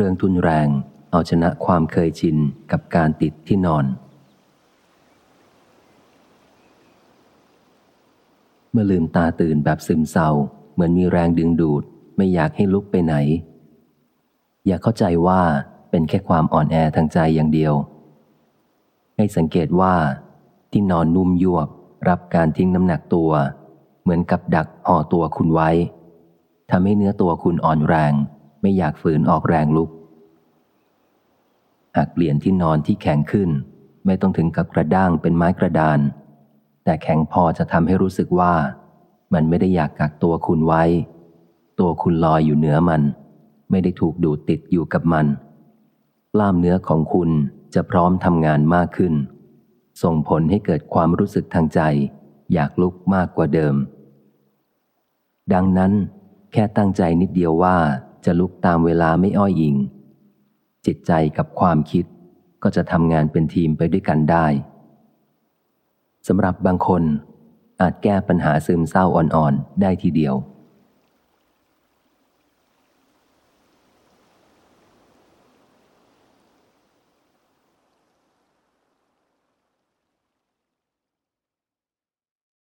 รื่องทุนแรง เอาชนะความเคยชินกับการติดที่นอน เมื่อลืมตาตื่นแบบซึมเศร้า เหมือนมีแรงดึงดูด ไม่อยากให้ลุกไปไหน อย่าเข้าใจว่าเป็นแค่ความอ่อนแอทางใจอย่างเดียว ให้สังเกตว่า ที่นอนนุ่มยวบ รับการทิ้งน้ำหนักตัว เหมือนกับดักห่อตัวคุณไว้ทำให้เนื้อตัวคุณอ่อนแรง ไม่อยากฝืนออกแรงลุก หากเปลี่ยนที่นอนที่แข็งขึ้น ไม่ต้องถึงกับกระด้างเป็นไม้กระดาน แต่แข็งพอจะทำให้รู้สึกว่า มันไม่ได้อยากกักตัวคุณไว้ ตัวคุณลอยอยู่เหนือมัน ไม่ได้ถูกดูดติดอยู่กับมันกล้ามเนื้อของคุณจะพร้อมทำงานมากขึ้น ส่งผลให้เกิดความรู้สึกทางใจ อยากลุกมากกว่าเดิม ดังนั้น แค่ตั้งใจนิดเดียวว่า จะลุกตามเวลาไม่อ้อยอิง จิตใจกับความคิดก็จะทำงานเป็นทีมไปด้วยกันได้สำหรับบางคนอาจแก้ปัญหาซึมเศร้าอ่อนๆ ได้ทีเดียว